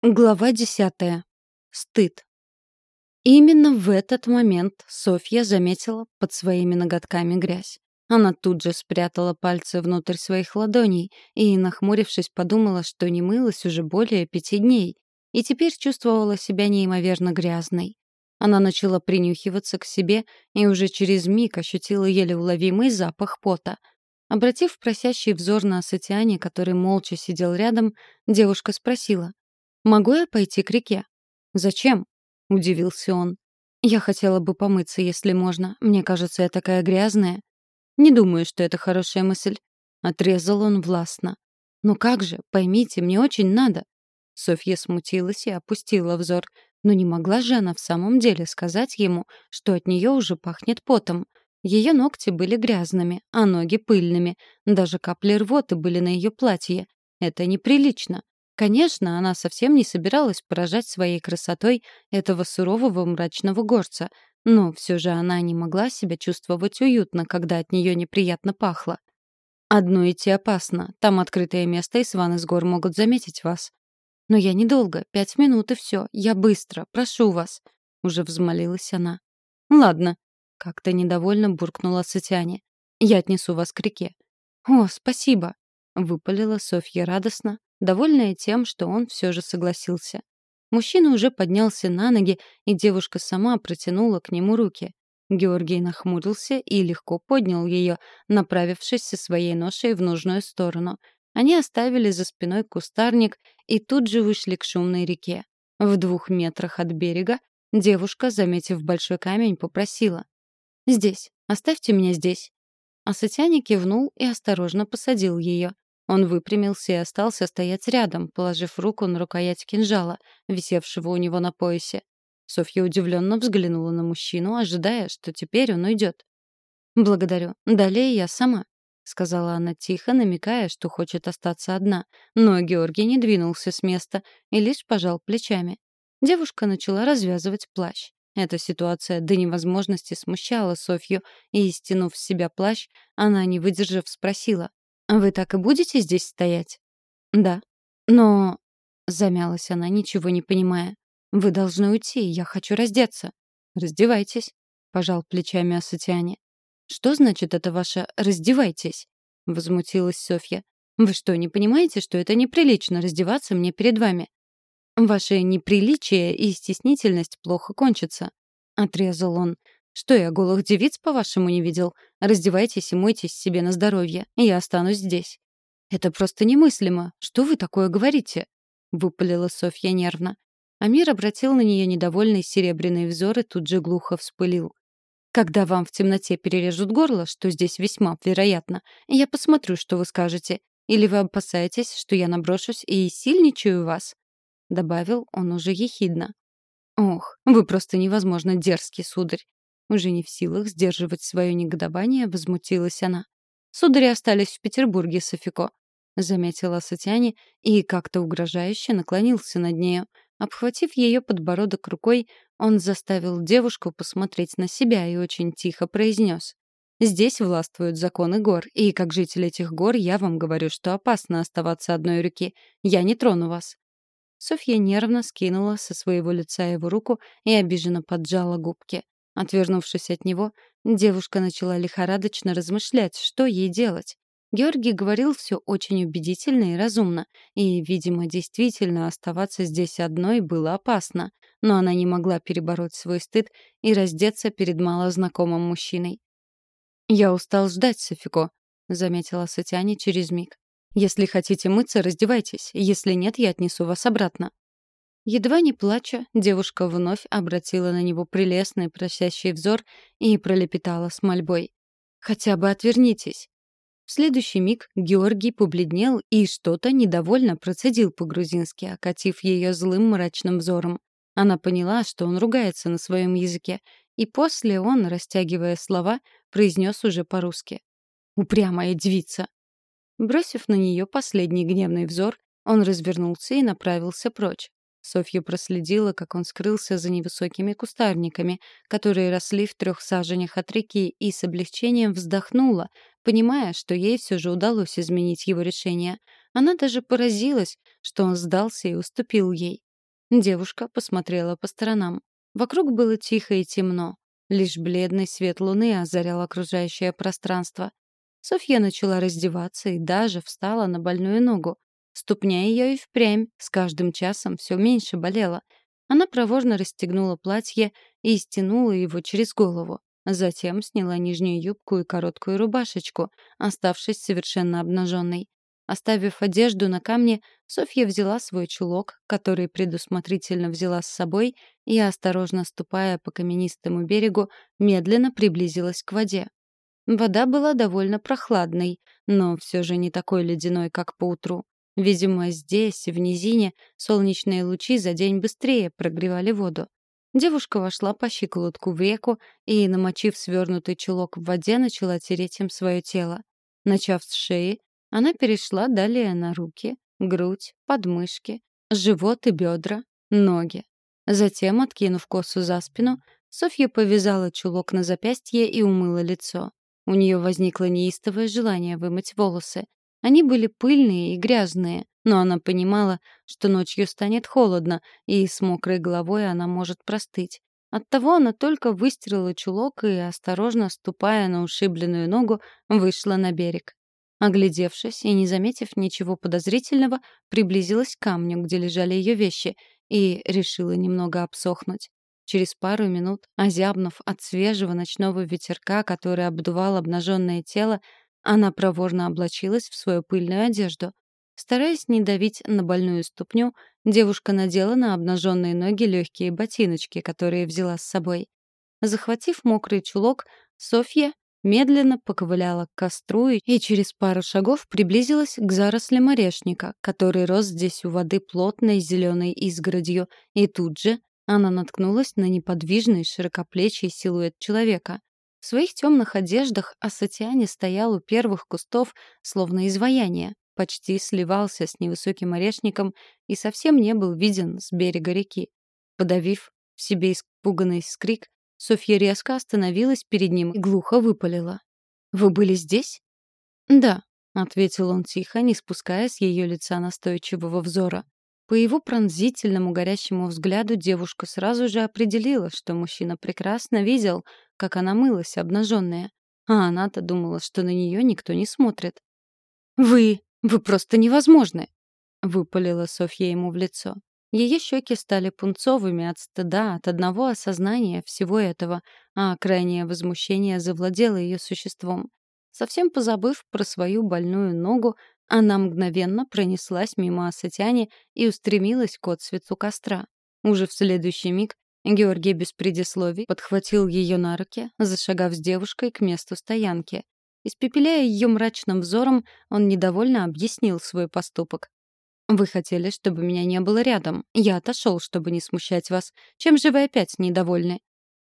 Глава десятая. Стыд. Именно в этот момент Софья заметила под своими ноготками грязь. Она тут же спрятала пальцы внутрь своих ладоней и, нахмурившись, подумала, что не мылась уже более пяти дней, и теперь чувствовала себя неимоверно грязной. Она начала принюхиваться к себе и уже через миг ощутила еле уловимый запах пота. Обратив просящий взор на Сатиане, который молча сидел рядом, девушка спросила — «Могу я пойти к реке?» «Зачем?» — удивился он. «Я хотела бы помыться, если можно. Мне кажется, я такая грязная». «Не думаю, что это хорошая мысль», — отрезал он властно. «Ну как же, поймите, мне очень надо». Софья смутилась и опустила взор. Но не могла же она в самом деле сказать ему, что от нее уже пахнет потом. Ее ногти были грязными, а ноги пыльными. Даже капли рвоты были на ее платье. Это неприлично. Конечно, она совсем не собиралась поражать своей красотой этого сурового мрачного горца, но все же она не могла себя чувствовать уютно, когда от нее неприятно пахло. «Одно идти опасно. Там открытое место, и сваны с гор могут заметить вас». «Но я недолго. Пять минут и все. Я быстро. Прошу вас». Уже взмолилась она. «Ладно». Как-то недовольно буркнула Сатяне. «Я отнесу вас к реке». «О, спасибо», — выпалила Софья радостно, довольная тем, что он все же согласился. Мужчина уже поднялся на ноги, и девушка сама протянула к нему руки. Георгий нахмурился и легко поднял ее, направившись со своей ношей в нужную сторону. Они оставили за спиной кустарник и тут же вышли к шумной реке. В двух метрах от берега девушка, заметив большой камень, попросила. «Здесь. Оставьте меня здесь». Асатяне кивнул и осторожно посадил ее. Он выпрямился и остался стоять рядом, положив руку на рукоять кинжала, висевшего у него на поясе. Софья удивленно взглянула на мужчину, ожидая, что теперь он уйдет. «Благодарю. Далее я сама», — сказала она тихо, намекая, что хочет остаться одна. Но Георгий не двинулся с места и лишь пожал плечами. Девушка начала развязывать плащ. Эта ситуация до невозможности смущала Софью, и, стянув с себя плащ, она, не выдержав, спросила. «Вы так и будете здесь стоять?» «Да». «Но...» — замялась она, ничего не понимая. «Вы должны уйти, я хочу раздеться». «Раздевайтесь», — пожал плечами Асатиане. «Что значит это ваше «раздевайтесь»?» — возмутилась Софья. «Вы что, не понимаете, что это неприлично раздеваться мне перед вами?» «Ваше неприличие и стеснительность плохо кончатся», — отрезал он. Что я голых девиц, по-вашему, не видел? Раздевайтесь и мойтесь себе на здоровье. Я останусь здесь». «Это просто немыслимо. Что вы такое говорите?» — выпалила Софья нервно. Амир обратил на нее недовольный серебряный взор и тут же глухо вспылил. «Когда вам в темноте перережут горло, что здесь весьма вероятно, я посмотрю, что вы скажете. Или вы опасаетесь, что я наброшусь и сильничаю вас?» — добавил он уже ехидно. «Ох, вы просто невозможно дерзкий, сударь. Уже не в силах сдерживать свое негодование, возмутилась она. «Судари остались в Петербурге, Софико», — заметила Сатяне и как-то угрожающе наклонился над нею. Обхватив ее подбородок рукой, он заставил девушку посмотреть на себя и очень тихо произнес. «Здесь властвуют законы гор, и как житель этих гор я вам говорю, что опасно оставаться одной руки. Я не трону вас». Софья нервно скинула со своего лица его руку и обиженно поджала губки. Отвернувшись от него, девушка начала лихорадочно размышлять, что ей делать. Георгий говорил все очень убедительно и разумно, и, видимо, действительно оставаться здесь одной было опасно, но она не могла перебороть свой стыд и раздеться перед малознакомым мужчиной. «Я устал ждать, Софико», — заметила Сатяне через миг. «Если хотите мыться, раздевайтесь. Если нет, я отнесу вас обратно». Едва не плача, девушка вновь обратила на него прелестный просящий взор и пролепетала с мольбой. «Хотя бы отвернитесь». В следующий миг Георгий побледнел и что-то недовольно процедил по-грузински, окатив ее злым мрачным взором. Она поняла, что он ругается на своем языке, и после он, растягивая слова, произнес уже по-русски. «Упрямая девица!» Бросив на нее последний гневный взор, он развернулся и направился прочь. Софья проследила, как он скрылся за невысокими кустарниками, которые росли в трех саженях от реки, и с облегчением вздохнула, понимая, что ей все же удалось изменить его решение. Она даже поразилась, что он сдался и уступил ей. Девушка посмотрела по сторонам. Вокруг было тихо и темно. Лишь бледный свет луны озарял окружающее пространство. Софья начала раздеваться и даже встала на больную ногу. Ступня ее и впрямь с каждым часом все меньше болела. Она проворно расстегнула платье и стянула его через голову. Затем сняла нижнюю юбку и короткую рубашечку, оставшись совершенно обнаженной. Оставив одежду на камне, Софья взяла свой чулок, который предусмотрительно взяла с собой, и, осторожно ступая по каменистому берегу, медленно приблизилась к воде. Вода была довольно прохладной, но все же не такой ледяной, как поутру. Видимо, здесь, в низине, солнечные лучи за день быстрее прогревали воду. Девушка вошла по щиколотку в реку и, намочив свернутый чулок в воде, начала тереть им свое тело. Начав с шеи, она перешла далее на руки, грудь, подмышки, живот и бедра, ноги. Затем, откинув косу за спину, Софья повязала чулок на запястье и умыла лицо. У нее возникло неистовое желание вымыть волосы. Они были пыльные и грязные, но она понимала, что ночью станет холодно, и с мокрой головой она может простыть. Оттого она только выстирала чулок и, осторожно ступая на ушибленную ногу, вышла на берег. Оглядевшись и не заметив ничего подозрительного, приблизилась к камню, где лежали ее вещи, и решила немного обсохнуть. Через пару минут, озябнув от свежего ночного ветерка, который обдувал обнаженное тело, она проворно облачилась в свою пыльную одежду. Стараясь не давить на больную ступню, девушка надела на обнаженные ноги легкие ботиночки, которые взяла с собой. Захватив мокрый чулок, Софья медленно поковыляла к костру и через пару шагов приблизилась к зарослям орешника, который рос здесь у воды плотной зеленой изгородью, и тут же она наткнулась на неподвижный широкоплечий силуэт человека. В своих темных одеждах Асатиане стоял у первых кустов, словно изваяние, почти сливался с невысоким орешником и совсем не был виден с берега реки. Подавив в себе испуганный скрик, Софья резко остановилась перед ним и глухо выпалила. «Вы были здесь?» «Да», — ответил он тихо, не спуская с ее лица настойчивого взора. По его пронзительному горящему взгляду девушка сразу же определила, что мужчина прекрасно видел, как она мылась, обнаженная. А она-то думала, что на нее никто не смотрит. «Вы... вы просто невозможны!» — выпалила Софья ему в лицо. Ее щеки стали пунцовыми от стыда, от одного осознания всего этого, а крайнее возмущение завладело ее существом. Совсем позабыв про свою больную ногу, она мгновенно пронеслась мимо Асатяни и устремилась к отсвету костра. Уже в следующий миг Георгий без предисловий подхватил ее на руки, зашагав с девушкой к месту стоянки. Испепеляя ее мрачным взором, он недовольно объяснил свой поступок. «Вы хотели, чтобы меня не было рядом. Я отошел, чтобы не смущать вас. Чем же вы опять недовольны?»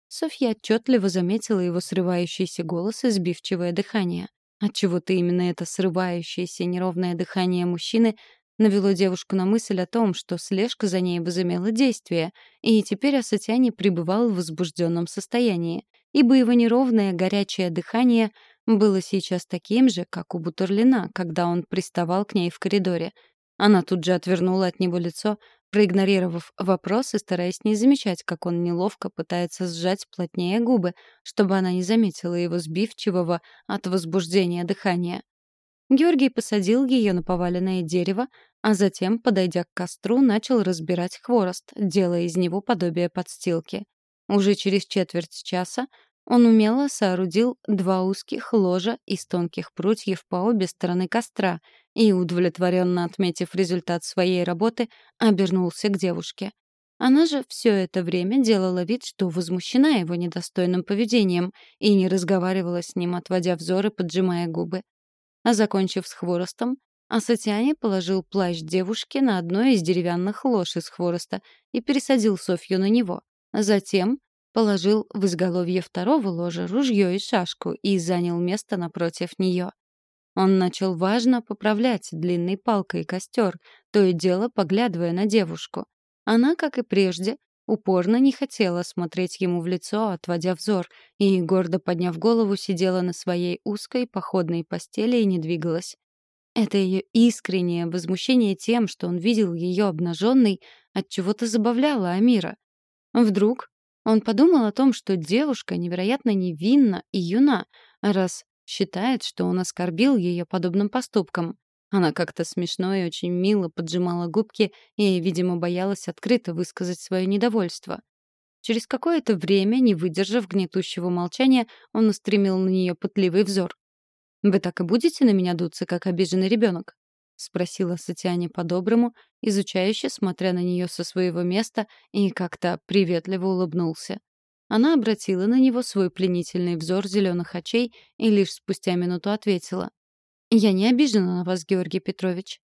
Софья отчетливо заметила его срывающийся голос и сбивчивое дыхание. Отчего-то именно это срывающееся неровное дыхание мужчины навело девушку на мысль о том, что слежка за ней возымела действие, и теперь Асатяне пребывал в возбужденном состоянии, ибо его неровное горячее дыхание было сейчас таким же, как у Бутурлина, когда он приставал к ней в коридоре — она тут же отвернула от него лицо, проигнорировав вопрос и стараясь не замечать, как он неловко пытается сжать плотнее губы, чтобы она не заметила его сбивчивого от возбуждения дыхания. Георгий посадил ее на поваленное дерево, а затем, подойдя к костру, начал разбирать хворост, делая из него подобие подстилки. Уже через четверть часа он умело соорудил два узких ложа из тонких прутьев по обе стороны костра и, удовлетворенно отметив результат своей работы, обернулся к девушке. Она же все это время делала вид, что возмущена его недостойным поведением и не разговаривала с ним, отводя взоры, поджимая губы. А закончив с хворостом, Асатиане положил плащ девушки на одно из деревянных лож из хвороста и пересадил Софью на него. Затем положил в изголовье второго ложа ружье и шашку и занял место напротив нее. Он начал важно поправлять длинной палкой костер, то и дело поглядывая на девушку. Она, как и прежде, упорно не хотела смотреть ему в лицо, отводя взор, и, гордо подняв голову, сидела на своей узкой походной постели и не двигалась. Это ее искреннее возмущение тем, что он видел ее обнаженной, отчего-то забавляла Амира. Вдруг он подумал о том, что девушка невероятно невинна и юна, раз считает, что он оскорбил ее подобным поступком. Она как-то смешно и очень мило поджимала губки и, видимо, боялась открыто высказать свое недовольство. Через какое-то время, не выдержав гнетущего молчания, он устремил на нее пытливый взор. «Вы так и будете на меня дуться, как обиженный ребенок?» — спросила Сатиане по-доброму, изучающе смотря на нее со своего места и как-то приветливо улыбнулся. Она обратила на него свой пленительный взор зеленых очей и лишь спустя минуту ответила. «Я не обижена на вас, Георгий Петрович».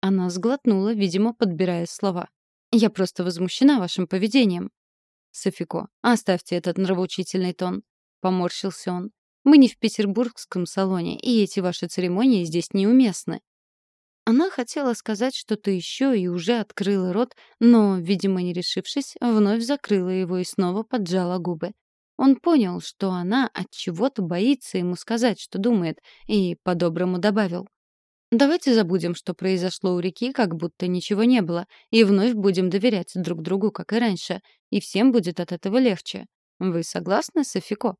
Она сглотнула, видимо, подбирая слова. «Я просто возмущена вашим поведением». «Софико, оставьте этот нравоучительный тон», — поморщился он. «Мы не в петербургском салоне, и эти ваши церемонии здесь неуместны». Она хотела сказать что-то еще и уже открыла рот, но, видимо, не решившись, вновь закрыла его и снова поджала губы. Он понял, что она от чего-то боится ему сказать, что думает, и по-доброму добавил: Давайте забудем, что произошло у реки, как будто ничего не было, и вновь будем доверять друг другу, как и раньше, и всем будет от этого легче. Вы согласны, Софико?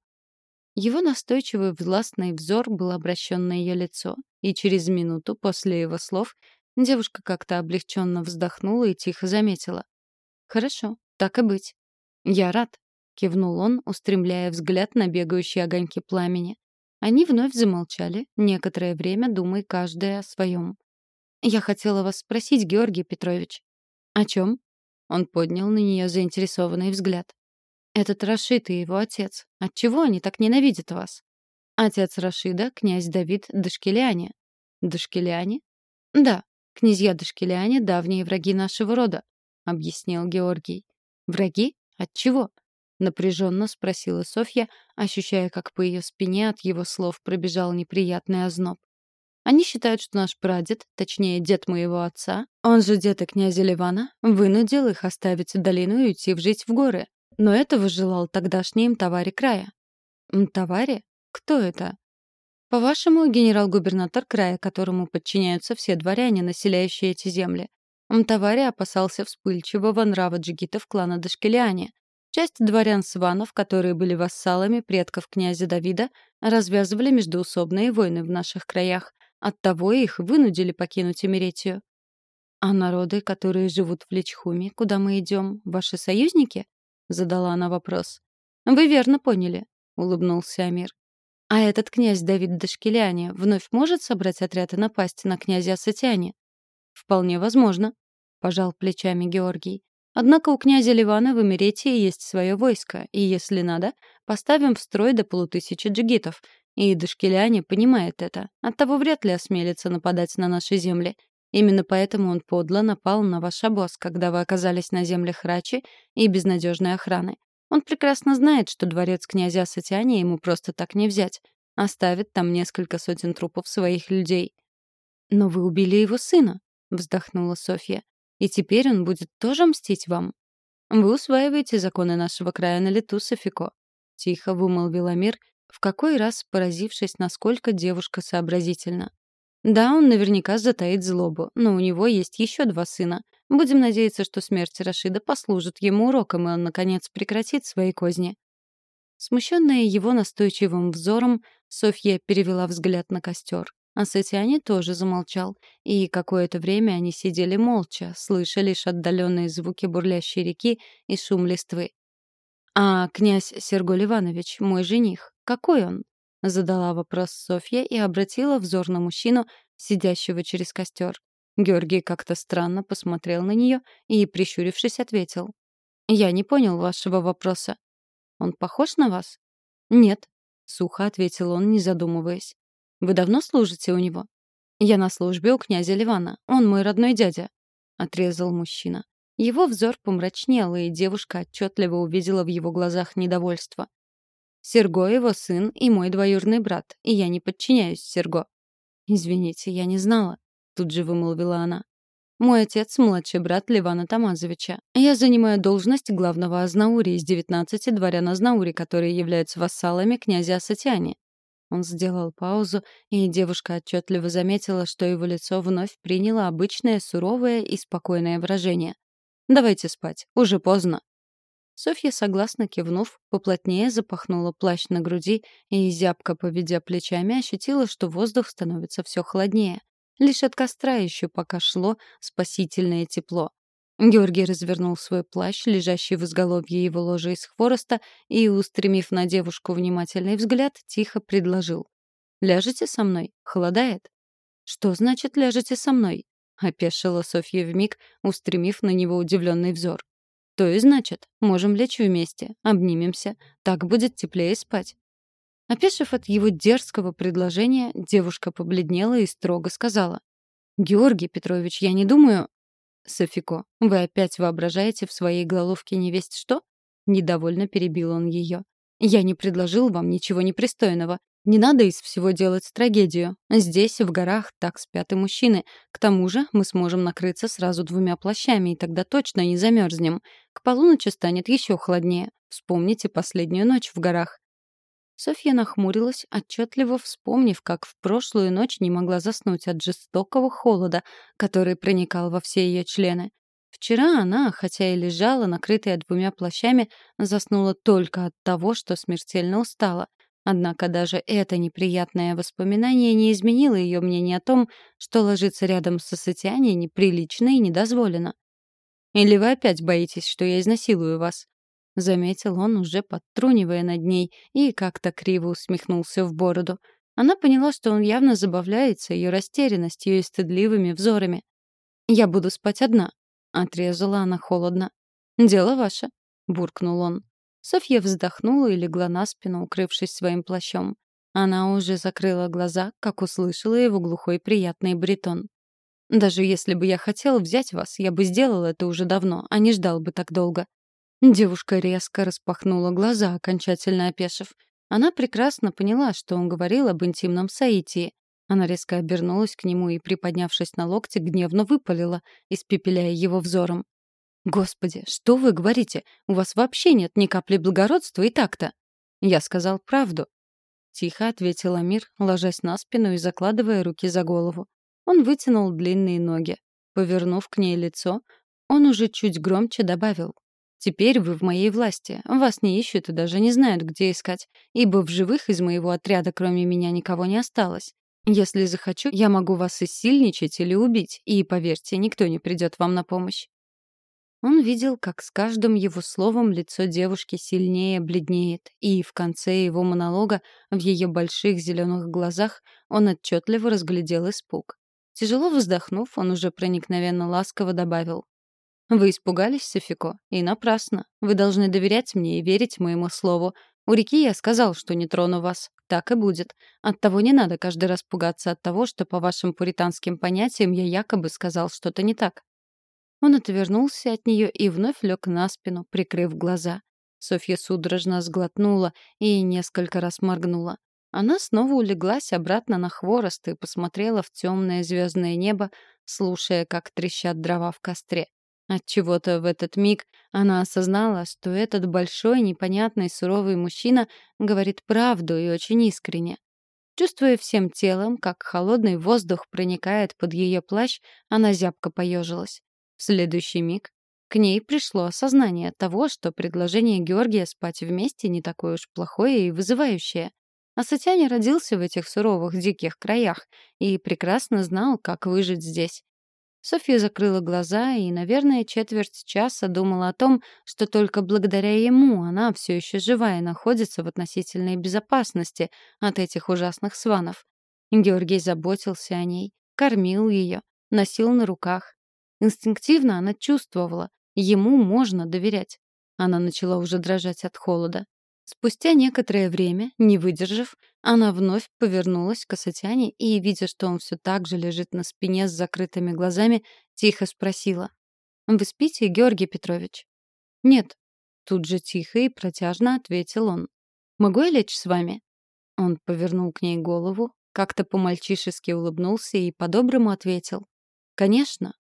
Его настойчивый властный взор был обращен на ее лицо, и через минуту после его слов девушка как-то облегченно вздохнула и тихо заметила. «Хорошо, так и быть. Я рад», — кивнул он, устремляя взгляд на бегающие огоньки пламени. Они вновь замолчали, некоторое время думая каждая о своем. «Я хотела вас спросить, Георгий Петрович». «О чем?» Он поднял на нее заинтересованный взгляд. Этот Рашид и его отец. Отчего они так ненавидят вас? Отец Рашида — князь Давид Дашкеляне. Дашкеляне? Да, князья Дашкеляне — давние враги нашего рода, — объяснил Георгий. Враги? Отчего? Напряженно спросила Софья, ощущая, как по ее спине от его слов пробежал неприятный озноб. Они считают, что наш прадед, точнее, дед моего отца, он же дед и князя Ливана, вынудил их оставить долину и уйти жить в горы. Но этого желал тогдашний им товарищ края. Мтавари? Кто это? По-вашему, генерал-губернатор края, которому подчиняются все дворяне, населяющие эти земли. Мтавари опасался вспыльчивого нрава джигитов клана Дашкелиане. Часть дворян-сванов, которые были вассалами предков князя Давида, развязывали междоусобные войны в наших краях. Оттого их вынудили покинуть Эмеретию. А народы, которые живут в Личхуме, куда мы идем, ваши союзники? Задала она вопрос. Вы верно поняли, улыбнулся Амир. А этот князь Давид Дашкеляне вновь может собрать отряд и напасть на князя Сатяне? Вполне возможно, пожал плечами Георгий. Однако у князя Ливана в Эмеретии есть свое войско, и, если надо, поставим в строй до полутысячи джигитов. И Дашкеляне понимает это, оттого вряд ли осмелится нападать на наши земли. Именно поэтому он подло напал на ваш обоз, когда вы оказались на землях Рачи и безнадежной охраны. Он прекрасно знает, что дворец князя Сатяни ему просто так не взять. Оставит там несколько сотен трупов своих людей. «Но вы убили его сына», — вздохнула Софья. «И теперь он будет тоже мстить вам?» «Вы усваиваете законы нашего края на лету, Софико», — тихо вымолвил Амир, в какой раз поразившись, насколько девушка сообразительна. Да, он наверняка затаит злобу, но у него есть еще два сына. Будем надеяться, что смерть Рашида послужит ему уроком, и он, наконец, прекратит свои козни. Смущенная его настойчивым взором, Софья перевела взгляд на костер. А Сатиане тоже замолчал, и какое-то время они сидели молча, слыша лишь отдаленные звуки бурлящей реки и шум листвы. «А князь Серголь Иванович, мой жених, какой он?» — задала вопрос Софья и обратила взор на мужчину, сидящего через костер. Георгий как-то странно посмотрел на нее и, прищурившись, ответил. «Я не понял вашего вопроса. Он похож на вас?» «Нет», — сухо ответил он, не задумываясь. «Вы давно служите у него?» «Я на службе у князя Ливана. Он мой родной дядя», — отрезал мужчина. Его взор помрачнел, и девушка отчетливо увидела в его глазах недовольство. Серго его сын и мой двоюродный брат, и я не подчиняюсь Серго. Извините, я не знала, тут же вымолвила она. Мой отец — младший брат Ливана Тамазовича. Я занимаю должность главного Азнаури из 19 дворян Азнаури, которые являются вассалами князя Асатиани. Он сделал паузу, и девушка отчетливо заметила, что его лицо вновь приняло обычное суровое и спокойное выражение. Давайте спать, уже поздно». Софья, согласно кивнув, поплотнее запахнула плащ на груди и, зябко поведя плечами, ощутила, что воздух становится все холоднее. Лишь от костра еще пока шло спасительное тепло. Георгий развернул свой плащ, лежащий в изголовье его ложа из хвороста, и, устремив на девушку внимательный взгляд, тихо предложил. «Ляжете со мной? Холодает?» «Что значит «ляжете со мной»?» — опешила Софья вмиг, устремив на него удивленный взор. То и значит, можем лечь вместе, обнимемся. Так будет теплее спать. Опешив от его дерзкого предложения, девушка побледнела и строго сказала. «Георгий Петрович, я не думаю...» «Софико, вы опять воображаете в своей головке невесть что?» Недовольно перебил он ее. «Я не предложил вам ничего непристойного. Не надо из всего делать трагедию. Здесь, в горах, так спят и мужчины. К тому же мы сможем накрыться сразу двумя плащами, и тогда точно не замерзнем. К полуночи станет еще холоднее. Вспомните последнюю ночь в горах. Софья нахмурилась, отчетливо вспомнив, как в прошлую ночь не могла заснуть от жестокого холода, который проникал во все ее члены. Вчера она, хотя и лежала, накрытая двумя плащами, заснула только от того, что смертельно устала — Однако даже это неприятное воспоминание не изменило ее мнение о том, что ложиться рядом с Сосетиане неприлично и недозволено. «Или вы опять боитесь, что я изнасилую вас?» — заметил он, уже подтрунивая над ней, и как-то криво усмехнулся в бороду. Она поняла, что он явно забавляется ее растерянностью и стыдливыми взорами. «Я буду спать одна», — отрезала она холодно. «Дело ваше», — буркнул он. Софья вздохнула и легла на спину, укрывшись своим плащом. Она уже закрыла глаза, как услышала его глухой приятный бритон. «Даже если бы я хотел взять вас, я бы сделал это уже давно, а не ждал бы так долго». Девушка резко распахнула глаза, окончательно опешив. Она прекрасно поняла, что он говорил об интимном соитии. Она резко обернулась к нему и, приподнявшись на локте, гневно выпалила, испепеляя его взором. «Господи, что вы говорите? У вас вообще нет ни капли благородства и так-то!» «Я сказал правду», — тихо ответил Амир, ложась на спину и закладывая руки за голову. Он вытянул длинные ноги. Повернув к ней лицо, он уже чуть громче добавил. «Теперь вы в моей власти. Вас не ищут и даже не знают, где искать, ибо в живых из моего отряда кроме меня никого не осталось. Если захочу, я могу вас иссильничать или убить, и, поверьте, никто не придет вам на помощь. Он видел, как с каждым его словом лицо девушки сильнее бледнеет, и в конце его монолога в ее больших зеленых глазах он отчетливо разглядел испуг. Тяжело вздохнув, он уже проникновенно ласково добавил. «Вы испугались, Софико? И напрасно. Вы должны доверять мне и верить моему слову. У реки я сказал, что не трону вас. Так и будет. Оттого не надо каждый раз пугаться от того, что по вашим пуританским понятиям я якобы сказал что-то не так. Он отвернулся от нее и вновь лег на спину, прикрыв глаза. Софья судорожно сглотнула и несколько раз моргнула. Она снова улеглась обратно на хворост и посмотрела в темное звездное небо, слушая, как трещат дрова в костре. Отчего-то в этот миг она осознала, что этот большой, непонятный, суровый мужчина говорит правду и очень искренне. Чувствуя всем телом, как холодный воздух проникает под ее плащ, она зябко поежилась. В следующий миг к ней пришло осознание того, что предложение Георгия спать вместе не такое уж плохое и вызывающее. А Сатяне родился в этих суровых диких краях и прекрасно знал, как выжить здесь. Софья закрыла глаза и, наверное, четверть часа думала о том, что только благодаря ему она все еще живая находится в относительной безопасности от этих ужасных сванов. Георгий заботился о ней, кормил ее, носил на руках, Инстинктивно она чувствовала, ему можно доверять. Она начала уже дрожать от холода. Спустя некоторое время, не выдержав, она вновь повернулась к Асатяне и, видя, что он все так же лежит на спине с закрытыми глазами, тихо спросила. «Вы спите, Георгий Петрович?» «Нет». Тут же тихо и протяжно ответил он. «Могу я лечь с вами?» Он повернул к ней голову, как-то по-мальчишески улыбнулся и по-доброму ответил. «Конечно,